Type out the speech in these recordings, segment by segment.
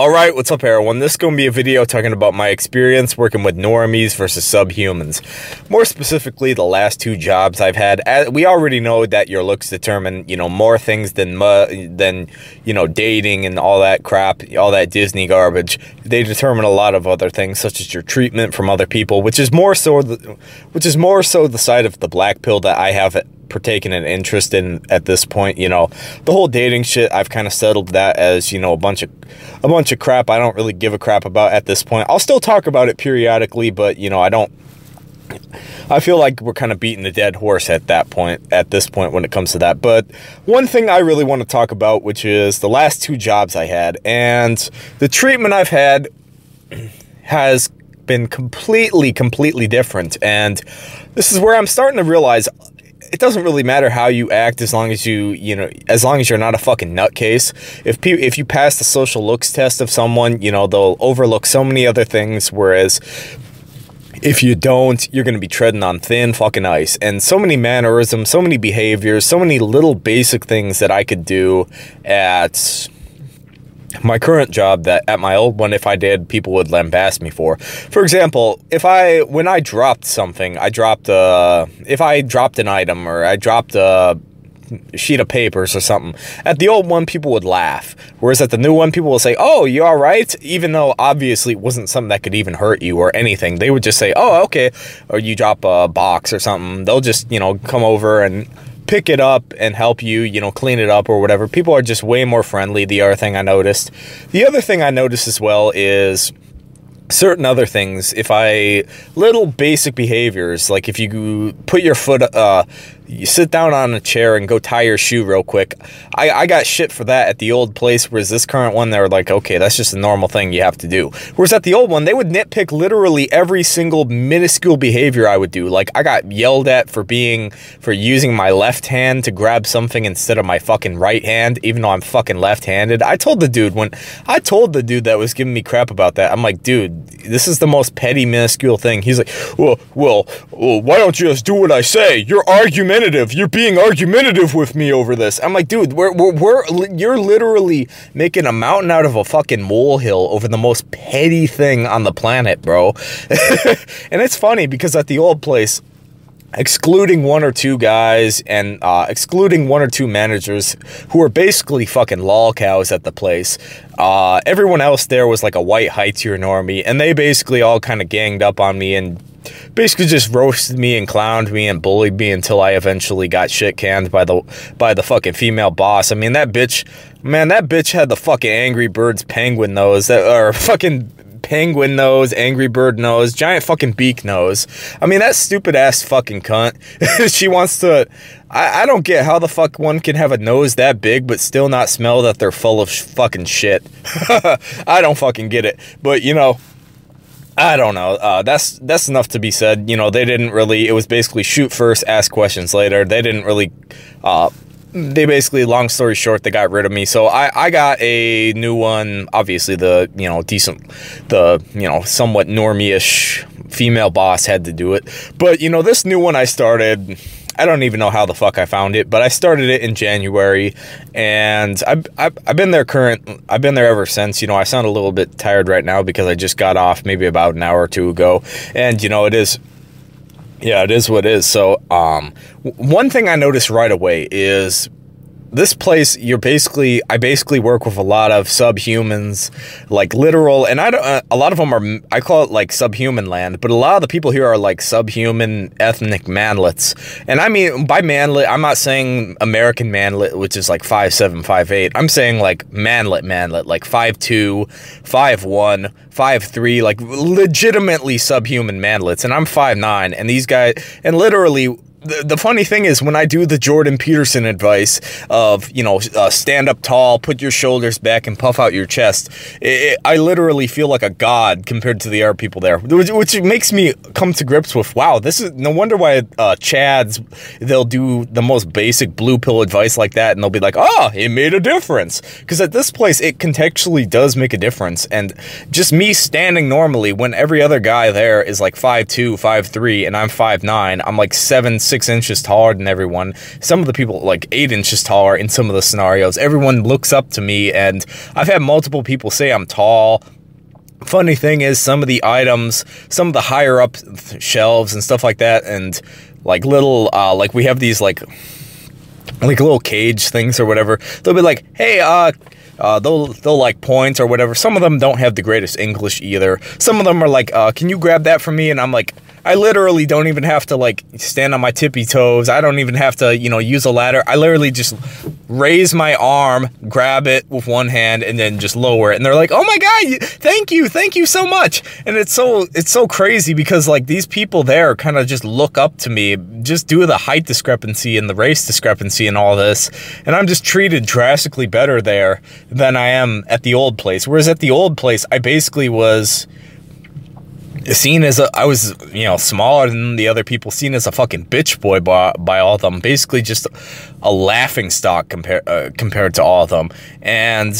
Alright, what's up everyone? This is going to be a video talking about my experience working with normies versus subhumans. More specifically, the last two jobs I've had. We already know that your looks determine, you know, more things than, than you know, dating and all that crap, all that Disney garbage. They determine a lot of other things, such as your treatment from other people, which is more so the, which is more so the side of the black pill that I have partaken an interest in at this point. You know, the whole dating shit, I've kind of settled that as, you know, a bunch of a bunch of crap I don't really give a crap about at this point. I'll still talk about it periodically, but, you know, I don't I feel like we're kind of beating the dead horse at that point, at this point when it comes to that. But one thing I really want to talk about, which is the last two jobs I had and the treatment I've had has been completely, completely different. And this is where I'm starting to realize it doesn't really matter how you act as long as you, you know, as long as you're not a fucking nutcase. If pe if you pass the social looks test of someone, you know, they'll overlook so many other things, whereas if you don't, you're going to be treading on thin fucking ice. And so many mannerisms, so many behaviors, so many little basic things that I could do at my current job that at my old one, if I did, people would lambast me for. For example, if I, when I dropped something, I dropped a, if I dropped an item or I dropped a sheet of papers or something. At the old one, people would laugh. Whereas at the new one, people will say, oh, you all right? Even though obviously it wasn't something that could even hurt you or anything. They would just say, oh, okay. Or you drop a box or something. They'll just, you know, come over and pick it up and help you, you know, clean it up or whatever. People are just way more friendly, the other thing I noticed. The other thing I noticed as well is certain other things if i little basic behaviors like if you put your foot uh you sit down on a chair and go tie your shoe real quick. I, I got shit for that at the old place, whereas this current one, they were like, okay, that's just a normal thing you have to do. Whereas at the old one, they would nitpick literally every single minuscule behavior I would do. Like, I got yelled at for being, for using my left hand to grab something instead of my fucking right hand, even though I'm fucking left-handed. I told the dude when, I told the dude that was giving me crap about that, I'm like, dude, this is the most petty, minuscule thing. He's like, well, well, well why don't you just do what I say? Your argument argumentative. You're being argumentative with me over this. I'm like, dude, we're, we're, we're, you're literally making a mountain out of a fucking molehill over the most petty thing on the planet, bro. and it's funny because at the old place, excluding one or two guys and uh, excluding one or two managers who are basically fucking lol cows at the place. Uh, everyone else there was like a white high tier normie, and they basically all kind of ganged up on me and basically just roasted me and clowned me and bullied me until I eventually got shit canned by the by the fucking female boss. I mean that bitch, man, that bitch had the fucking Angry Birds penguin nose that or fucking penguin nose, angry bird nose, giant fucking beak nose. I mean, that stupid ass fucking cunt. she wants to. I, I don't get how the fuck one can have a nose that big but still not smell that they're full of fucking shit. I don't fucking get it. But, you know, I don't know. Uh, that's that's enough to be said. You know, they didn't really. It was basically shoot first, ask questions later. They didn't really. Uh, they basically, long story short, they got rid of me. So I I got a new one. Obviously, the you know decent, the you know somewhat normie-ish female boss had to do it. But you know this new one I started I don't even know how the fuck I found it, but I started it in January, and I've, I've, I've been there current, I've been there ever since. You know, I sound a little bit tired right now because I just got off maybe about an hour or two ago, and you know, it is, yeah, it is what it is. So, um, one thing I noticed right away is this place, you're basically, I basically work with a lot of subhumans, like literal, and I don't, uh, a lot of them are, I call it like subhuman land, but a lot of the people here are like subhuman ethnic manlets. And I mean, by manlet, I'm not saying American manlet, which is like five seven, five eight. I'm saying like manlet, manlet, like five two, five one, five three, like legitimately subhuman manlets. And I'm five nine, and these guys, and literally, the, the funny thing is when I do the Jordan Peterson advice of, you know, uh, stand up tall, put your shoulders back and puff out your chest, it, it, I literally feel like a god compared to the other people there, which, which, makes me come to grips with, wow, this is no wonder why uh, Chads, they'll do the most basic blue pill advice like that and they'll be like, oh, it made a difference. Because at this place, it contextually does make a difference. And just me standing normally when every other guy there is like 5'2", 5'3", and I'm 5'9", I'm like 7 six inches taller than everyone. Some of the people like eight inches taller in some of the scenarios. Everyone looks up to me, and I've had multiple people say I'm tall. Funny thing is, some of the items, some of the higher up shelves and stuff like that, and like little, uh, like we have these like like little cage things or whatever. They'll be like, hey, uh, uh, they'll they'll like points or whatever. Some of them don't have the greatest English either. Some of them are like, uh, can you grab that for me? And I'm like, I literally don't even have to like stand on my tippy toes. I don't even have to, you know, use a ladder. I literally just raise my arm, grab it with one hand, and then just lower it. And they're like, "Oh my god, thank you, thank you so much." And it's so it's so crazy because like these people there kind of just look up to me just due to the height discrepancy and the race discrepancy and all this. And I'm just treated drastically better there than I am at the old place. Whereas at the old place, I basically was seen as a, I was, you know, smaller than the other people, seen as a fucking bitch boy by, by all of them. Basically just a laughing stock compared uh, compared to all of them. And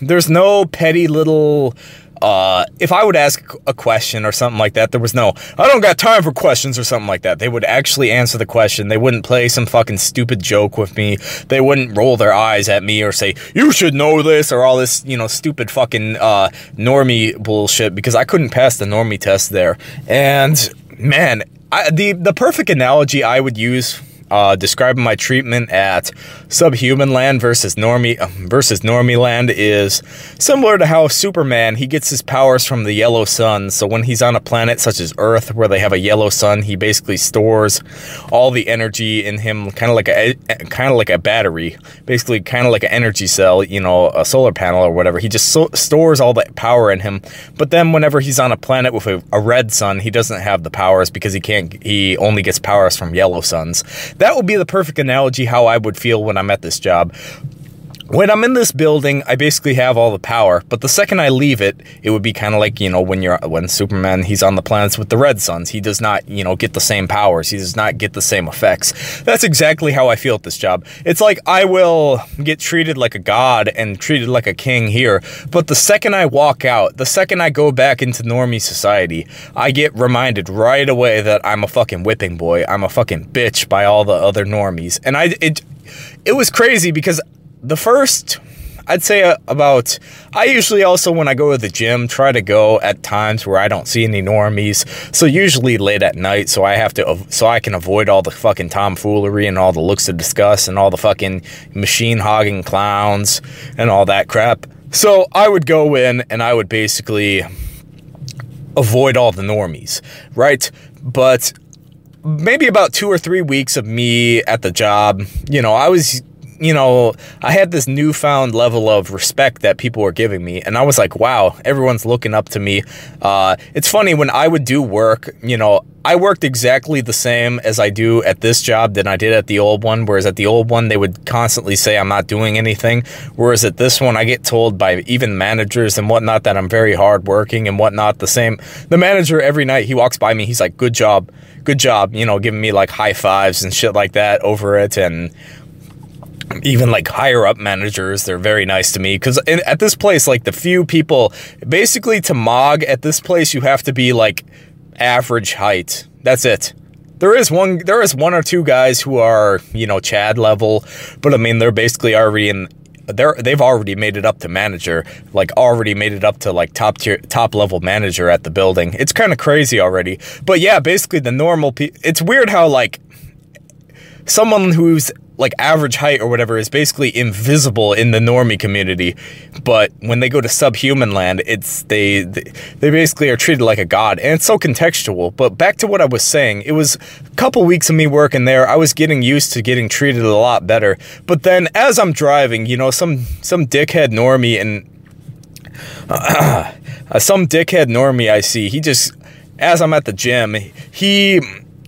there's no petty little uh, if I would ask a question or something like that, there was no, I don't got time for questions or something like that. They would actually answer the question. They wouldn't play some fucking stupid joke with me. They wouldn't roll their eyes at me or say, you should know this or all this, you know, stupid fucking, uh, normie bullshit because I couldn't pass the normie test there. And man, I, the, the perfect analogy I would use uh, describing my treatment at Subhuman Land versus Normie versus Normie Land is similar to how Superman he gets his powers from the yellow sun. So when he's on a planet such as Earth, where they have a yellow sun, he basically stores all the energy in him, kind of like a kind of like a battery, basically kind of like an energy cell, you know, a solar panel or whatever. He just so stores all that power in him. But then whenever he's on a planet with a, a red sun, he doesn't have the powers because he can't. He only gets powers from yellow suns. That would be the perfect analogy how I would feel when I'm at this job. When I'm in this building, I basically have all the power, but the second I leave it, it would be kind of like, you know, when you're when Superman, he's on the planets with the red suns. He does not, you know, get the same powers. He does not get the same effects. That's exactly how I feel at this job. It's like I will get treated like a god and treated like a king here, but the second I walk out, the second I go back into normie society, I get reminded right away that I'm a fucking whipping boy. I'm a fucking bitch by all the other normies. And I it it was crazy because the first I'd say uh, about, I usually also, when I go to the gym, try to go at times where I don't see any normies. So usually late at night, so I have to, so I can avoid all the fucking tomfoolery and all the looks of disgust and all the fucking machine hogging clowns and all that crap. So I would go in and I would basically avoid all the normies, right? But maybe about two or three weeks of me at the job, you know, I was you know, I had this newfound level of respect that people were giving me. And I was like, wow, everyone's looking up to me. Uh, it's funny, when I would do work, you know, I worked exactly the same as I do at this job than I did at the old one. Whereas at the old one, they would constantly say I'm not doing anything. Whereas at this one, I get told by even managers and whatnot that I'm very hardworking and whatnot. The same, the manager every night he walks by me, he's like, good job, good job, you know, giving me like high fives and shit like that over it. And even like higher up managers, they're very nice to me because at this place, like the few people, basically to mog at this place, you have to be like average height. That's it. There is one, there is one or two guys who are, you know, Chad level, but I mean, they're basically already in, they're, they've already made it up to manager, like already made it up to like top tier, top level manager at the building. It's kind of crazy already. But yeah, basically the normal, people, it's weird how like someone who's like average height or whatever is basically invisible in the normie community. But when they go to subhuman land, it's they they basically are treated like a god, and it's so contextual. But back to what I was saying, it was a couple weeks of me working there. I was getting used to getting treated a lot better. But then as I'm driving, you know, some some dickhead normie and uh, some dickhead normie I see, he just as I'm at the gym, he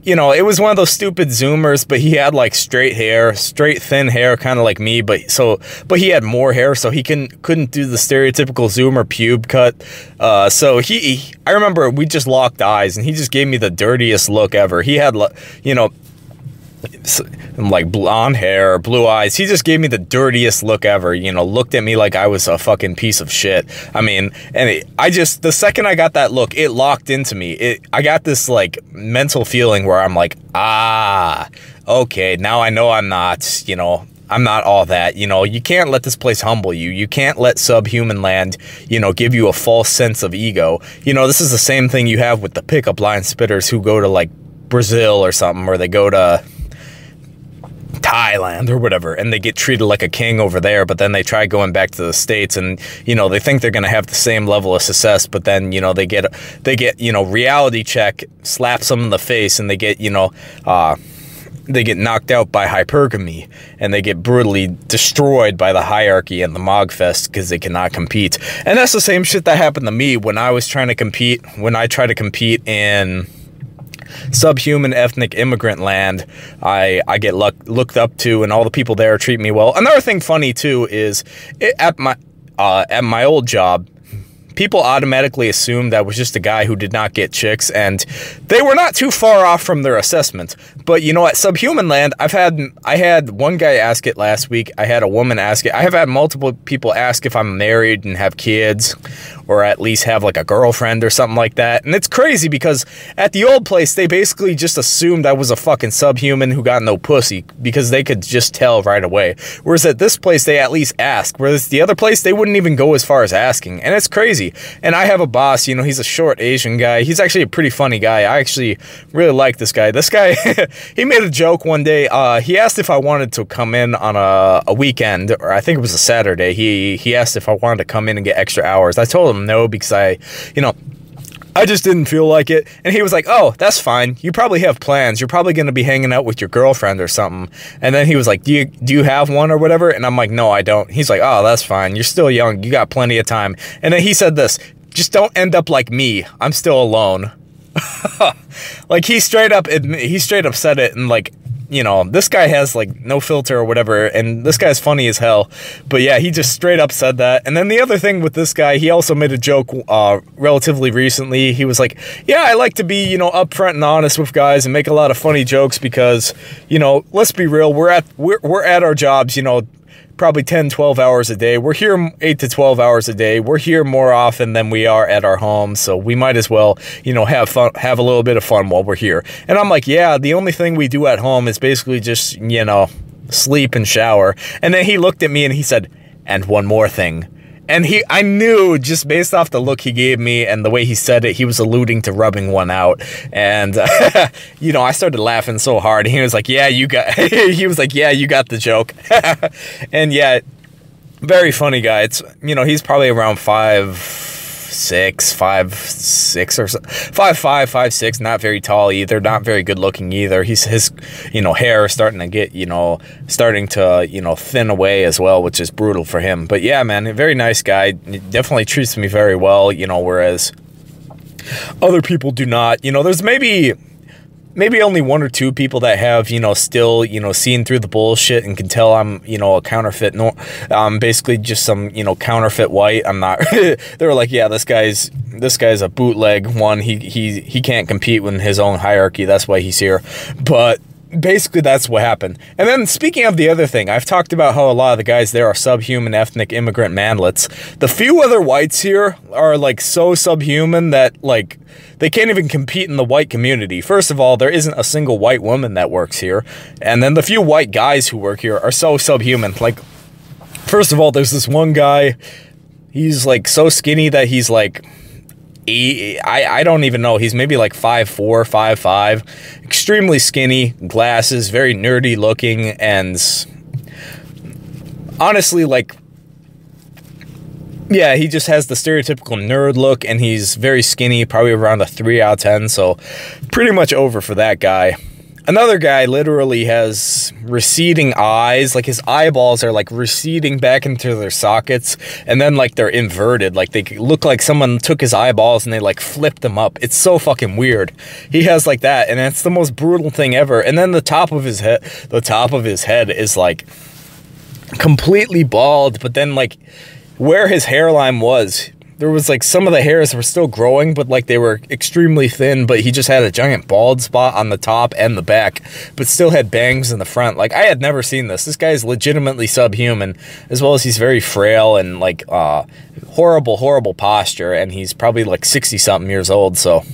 you know, it was one of those stupid zoomers, but he had like straight hair, straight thin hair, kind of like me, but so, but he had more hair, so he can couldn't do the stereotypical zoomer pube cut. Uh, so he, he, I remember we just locked eyes, and he just gave me the dirtiest look ever. He had, you know, like blonde hair, blue eyes. He just gave me the dirtiest look ever. You know, looked at me like I was a fucking piece of shit. I mean, and it, I just the second I got that look, it locked into me. It I got this like mental feeling where I'm like, ah, okay, now I know I'm not. You know, I'm not all that. You know, you can't let this place humble you. You can't let subhuman land, you know, give you a false sense of ego. You know, this is the same thing you have with the pickup line spitters who go to like Brazil or something, or they go to Thailand or whatever, and they get treated like a king over there, but then they try going back to the States and, you know, they think they're going to have the same level of success, but then, you know, they get, they get, you know, reality check, slaps them in the face, and they get, you know, uh, they get knocked out by hypergamy and they get brutally destroyed by the hierarchy and the mogfest because they cannot compete. And that's the same shit that happened to me when I was trying to compete, when I tried to compete in subhuman ethnic immigrant land I, I get look, looked up to and all the people there treat me well. Another thing funny too is it, at my uh, at my old job, people automatically assumed that was just a guy who did not get chicks, and they were not too far off from their assessment. But you know, what? Subhuman Land, I've had I had one guy ask it last week. I had a woman ask it. I have had multiple people ask if I'm married and have kids, or at least have like a girlfriend or something like that. And it's crazy because at the old place, they basically just assumed I was a fucking subhuman who got no pussy because they could just tell right away. Whereas at this place, they at least ask. Whereas the other place, they wouldn't even go as far as asking. And it's crazy. And I have a boss, you know, he's a short Asian guy. He's actually a pretty funny guy. I actually really like this guy. This guy, he made a joke one day. Uh, he asked if I wanted to come in on a, a weekend, or I think it was a Saturday. He, he asked if I wanted to come in and get extra hours. I told him no because I, you know, I just didn't feel like it. And he was like, oh, that's fine. You probably have plans. You're probably going to be hanging out with your girlfriend or something. And then he was like, do you, do you have one or whatever? And I'm like, no, I don't. He's like, oh, that's fine. You're still young. You got plenty of time. And then he said this, just don't end up like me. I'm still alone. like he straight up, he straight up said it and like you know, this guy has like no filter or whatever, and this guy's funny as hell. But yeah, he just straight up said that. And then the other thing with this guy, he also made a joke uh, relatively recently. He was like, yeah, I like to be, you know, upfront and honest with guys and make a lot of funny jokes because, you know, let's be real, we're at, we're, we're at our jobs, you know, probably 10, 12 hours a day. We're here 8 to 12 hours a day. We're here more often than we are at our home, so we might as well, you know, have fun, have a little bit of fun while we're here. And I'm like, yeah, the only thing we do at home is basically just, you know, sleep and shower. And then he looked at me and he said, and one more thing. And he, I knew just based off the look he gave me and the way he said it, he was alluding to rubbing one out. And, uh, you know, I started laughing so hard. He was like, yeah, you got, he was like, yeah, you got the joke. and yeah, very funny guy. It's, you know, he's probably around five, six, five, six or so, five, five, five, six. Not very tall either. Not very good looking either. He's his, you know, hair is starting to get, you know, starting to, you know, thin away as well, which is brutal for him. But yeah, man, a very nice guy. Definitely treats me very well. You know, whereas other people do not. You know, there's maybe maybe only one or two people that have, you know, still, you know, seen through the bullshit and can tell I'm, you know, a counterfeit. No, I'm um, basically just some, you know, counterfeit white. I'm not. they were like, yeah, this guy's this guy's a bootleg one. He he he can't compete with his own hierarchy. That's why he's here. But basically that's what happened. And then speaking of the other thing, I've talked about how a lot of the guys there are subhuman ethnic immigrant manlets. The few other whites here are like so subhuman that like they can't even compete in the white community. First of all, there isn't a single white woman that works here. And then the few white guys who work here are so subhuman. Like first of all, there's this one guy he's like so skinny that he's like I, I don't even know. He's maybe like five four, five five, extremely skinny, glasses, very nerdy looking, and honestly, like, yeah, he just has the stereotypical nerd look, and he's very skinny, probably around a 3 out of 10, so pretty much over for that guy. Another guy literally has receding eyes, like his eyeballs are like receding back into their sockets, and then like they're inverted, like they look like someone took his eyeballs and they like flipped them up. It's so fucking weird. He has like that, and it's the most brutal thing ever. And then the top of his head, the top of his head is like completely bald, but then like where his hairline was, there was like some of the hairs were still growing, but like they were extremely thin, but he just had a giant bald spot on the top and the back, but still had bangs in the front. Like I had never seen this. This guy is legitimately subhuman, as well as he's very frail and like uh, horrible, horrible posture, and he's probably like 60 something years old, so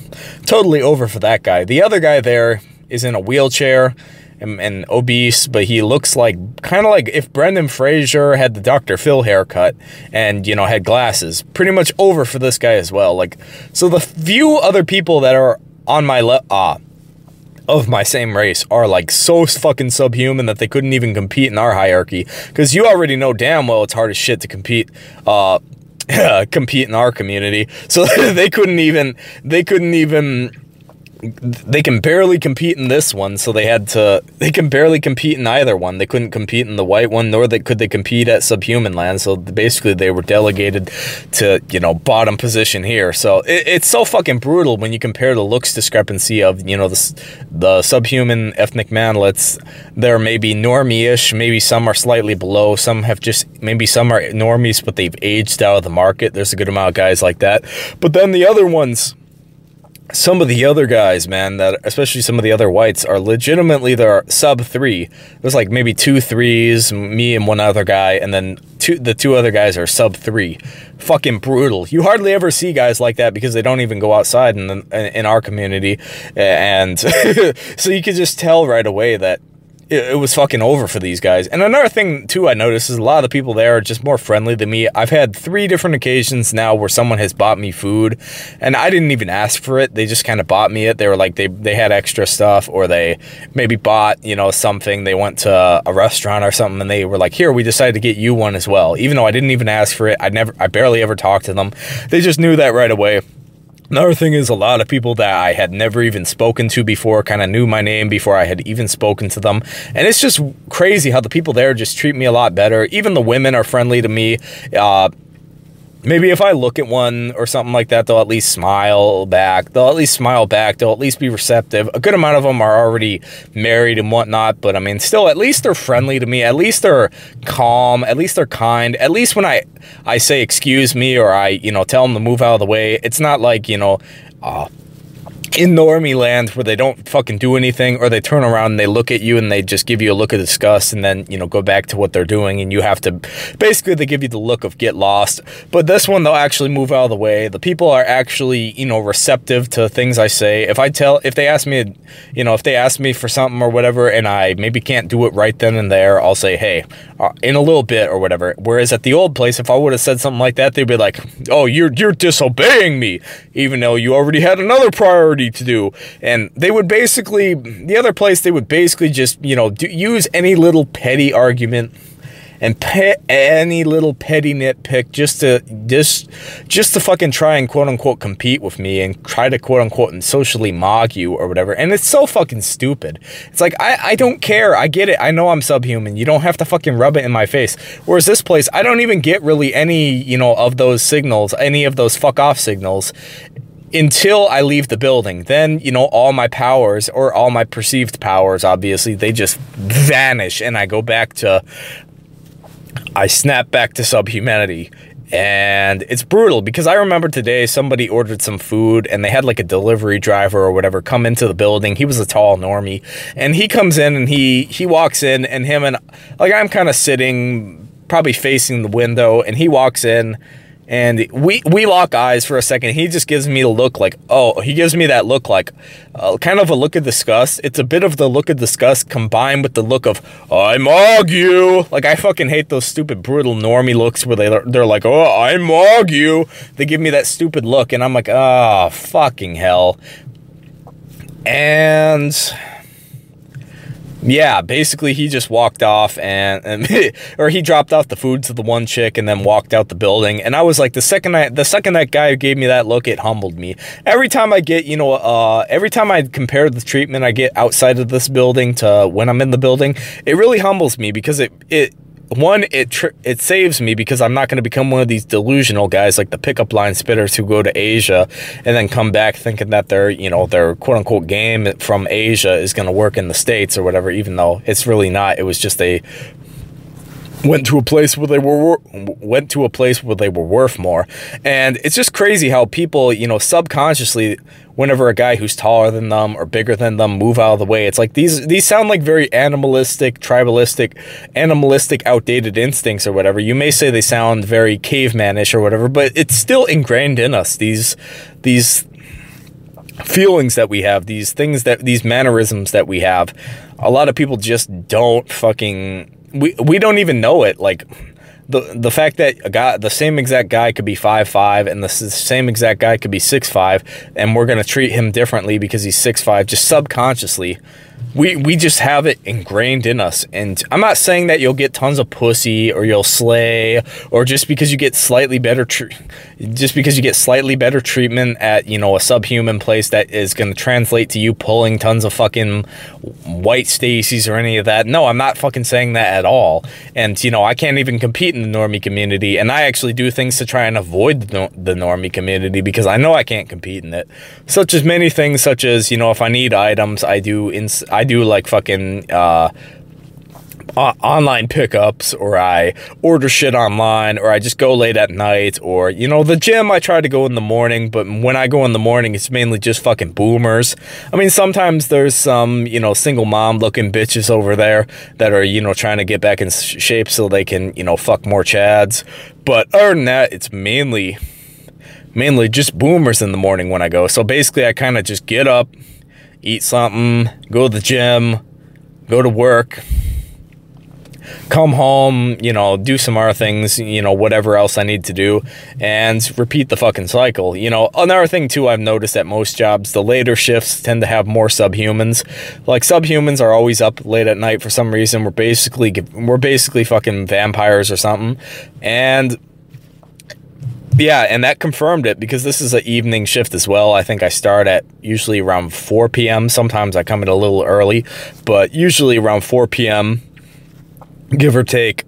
totally over for that guy. The other guy there is in a wheelchair and, and obese, but he looks like kind of like if Brendan Fraser had the Dr. Phil haircut and, you know, had glasses. Pretty much over for this guy as well. Like, so the few other people that are on my left, uh, of my same race are like so fucking subhuman that they couldn't even compete in our hierarchy. Because you already know damn well it's hard as shit to compete, uh, compete in our community. So they couldn't even, they couldn't even they can barely compete in this one, so they had to. They can barely compete in either one. They couldn't compete in the white one, nor they, could they compete at Subhuman Land. So basically, they were delegated to you know bottom position here. So it, it's so fucking brutal when you compare the looks discrepancy of you know the the subhuman ethnic manlets. They're maybe normie-ish, maybe some are slightly below. Some have just maybe some are normies, but they've aged out of the market. There's a good amount of guys like that. But then the other ones some of the other guys, man, that especially some of the other whites are legitimately they're sub three. There's like maybe two threes, me and one other guy, and then two the two other guys are sub three. Fucking brutal. You hardly ever see guys like that because they don't even go outside in the, in our community, and so you could just tell right away that it, it, was fucking over for these guys. And another thing, too, I noticed is a lot of the people there are just more friendly than me. I've had three different occasions now where someone has bought me food, and I didn't even ask for it. They just kind of bought me it. They were like, they, they had extra stuff, or they maybe bought, you know, something. They went to a restaurant or something, and they were like, here, we decided to get you one as well. Even though I didn't even ask for it, I never, I barely ever talked to them. They just knew that right away. Another thing is a lot of people that I had never even spoken to before kind of knew my name before I had even spoken to them. And it's just crazy how the people there just treat me a lot better. Even the women are friendly to me. Uh, maybe if I look at one or something like that, they'll at least smile back. They'll at least smile back. They'll at least be receptive. A good amount of them are already married and whatnot, but I mean, still, at least they're friendly to me. At least they're calm. At least they're kind. At least when I, I say excuse me or I, you know, tell them to move out of the way, it's not like, you know, uh, in normie land where they don't fucking do anything or they turn around and they look at you and they just give you a look of disgust and then, you know, go back to what they're doing and you have to, basically they give you the look of get lost. But this one, they'll actually move out of the way. The people are actually, you know, receptive to things I say. If I tell, if they ask me, you know, if they ask me for something or whatever and I maybe can't do it right then and there, I'll say, hey, uh, in a little bit or whatever. Whereas at the old place, if I would have said something like that, they'd be like, oh, you're, you're disobeying me, even though you already had another priority to do. And they would basically, the other place, they would basically just, you know, do, use any little petty argument and any little petty nitpick just to just just to fucking try and quote unquote compete with me and try to quote unquote and socially mock you or whatever. And it's so fucking stupid. It's like I, I don't care. I get it. I know I'm subhuman. You don't have to fucking rub it in my face. Whereas this place, I don't even get really any, you know, of those signals, any of those fuck off signals until I leave the building. Then, you know, all my powers or all my perceived powers, obviously, they just vanish and I go back to, I snap back to subhumanity. And it's brutal because I remember today somebody ordered some food and they had like a delivery driver or whatever come into the building. He was a tall normie and he comes in and he, he walks in and him and like I'm kind of sitting probably facing the window and he walks in and we we lock eyes for a second. He just gives me the look like, oh, he gives me that look like, uh, kind of a look of disgust. It's a bit of the look of disgust combined with the look of, I mog you. Like, I fucking hate those stupid, brutal normie looks where they, they're like, oh, I mog you. They give me that stupid look, and I'm like, ah, oh, fucking hell. And yeah, basically he just walked off and, and or he dropped off the food to the one chick and then walked out the building. And I was like, the second I, the second that guy gave me that look, it humbled me. Every time I get, you know, uh, every time I compare the treatment I get outside of this building to when I'm in the building, it really humbles me because it, it, one, it it saves me because I'm not going to become one of these delusional guys like the pickup line spitters who go to Asia and then come back thinking that their, you know, their quote unquote game from Asia is going to work in the States or whatever, even though it's really not. It was just a went to a place where they were went to a place where they were worth more. And it's just crazy how people you know subconsciously whenever a guy who's taller than them or bigger than them move out of the way it's like these these sound like very animalistic tribalistic animalistic outdated instincts or whatever. You may say they sound very cavemanish or whatever but it's still ingrained in us these these feelings that we have these things that these mannerisms that we have. A lot of people just don't fucking we we don't even know it. Like the the fact that a guy, the same exact guy could be five five, and the same exact guy could be six five, and we're gonna treat him differently because he's six five, just subconsciously we we just have it ingrained in us. And i'm not saying that you'll get tons of pussy or you'll slay or just because you get slightly better just because you get slightly better treatment at you know a subhuman place that is going to translate to you pulling tons of fucking white stacies or any of that. No i'm not fucking saying that at all. And you know i can't even compete in the normie community. And i actually do things to try and avoid the, the normie community because i know i can't compete in it. Such as many things such as you know if i need items i do in do like fucking uh, online pickups or I order shit online or I just go late at night or, you know, the gym I try to go in the morning, but when I go in the morning, it's mainly just fucking boomers. I mean, sometimes there's some, you know, single mom looking bitches over there that are, you know, trying to get back in shape so they can, you know, fuck more chads. But other than that, it's mainly, mainly just boomers in the morning when I go. So basically I kind of just get up, eat something, go to the gym, go to work, come home, you know, do some other things, you know, whatever else I need to do, and repeat the fucking cycle. You know, another thing too I've noticed at most jobs, the later shifts tend to have more subhumans. Like subhumans are always up late at night for some reason. We're basically we're basically fucking vampires or something. And yeah, and that confirmed it because this is an evening shift as well. I think I start at usually around 4 p.m. Sometimes I come in a little early, but usually around 4 p.m., give or take.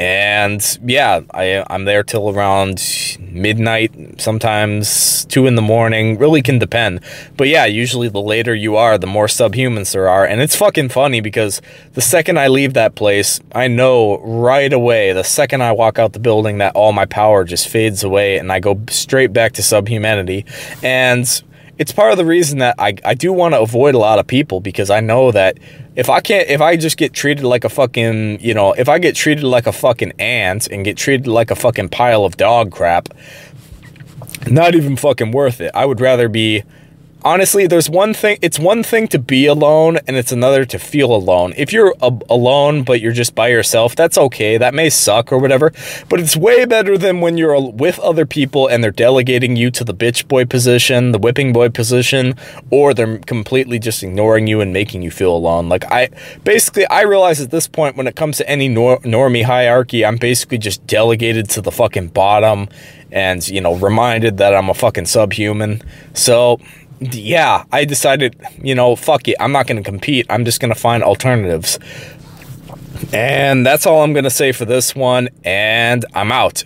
And yeah, I, I'm there till around midnight, sometimes 2 in the morning. Really can depend. But yeah, usually the later you are, the more subhumans there are. And it's fucking funny because the second I leave that place, I know right away, the second I walk out the building, that all my power just fades away and I go straight back to subhumanity. And it's part of the reason that I, I do want to avoid a lot of people because I know that if I can't, if I just get treated like a fucking, you know, if I get treated like a fucking ant and get treated like a fucking pile of dog crap, not even fucking worth it. I would rather be honestly, there's one thing, it's one thing to be alone and it's another to feel alone. If you're alone, but you're just by yourself, that's okay. That may suck or whatever, but it's way better than when you're with other people and they're delegating you to the bitch boy position, the whipping boy position, or they're completely just ignoring you and making you feel alone. Like I, basically, I realize at this point when it comes to any nor normie hierarchy, I'm basically just delegated to the fucking bottom and, you know, reminded that I'm a fucking subhuman. So, yeah, I decided, you know, fuck it. I'm not going to compete. I'm just going to find alternatives. And that's all I'm going to say for this one. And I'm out.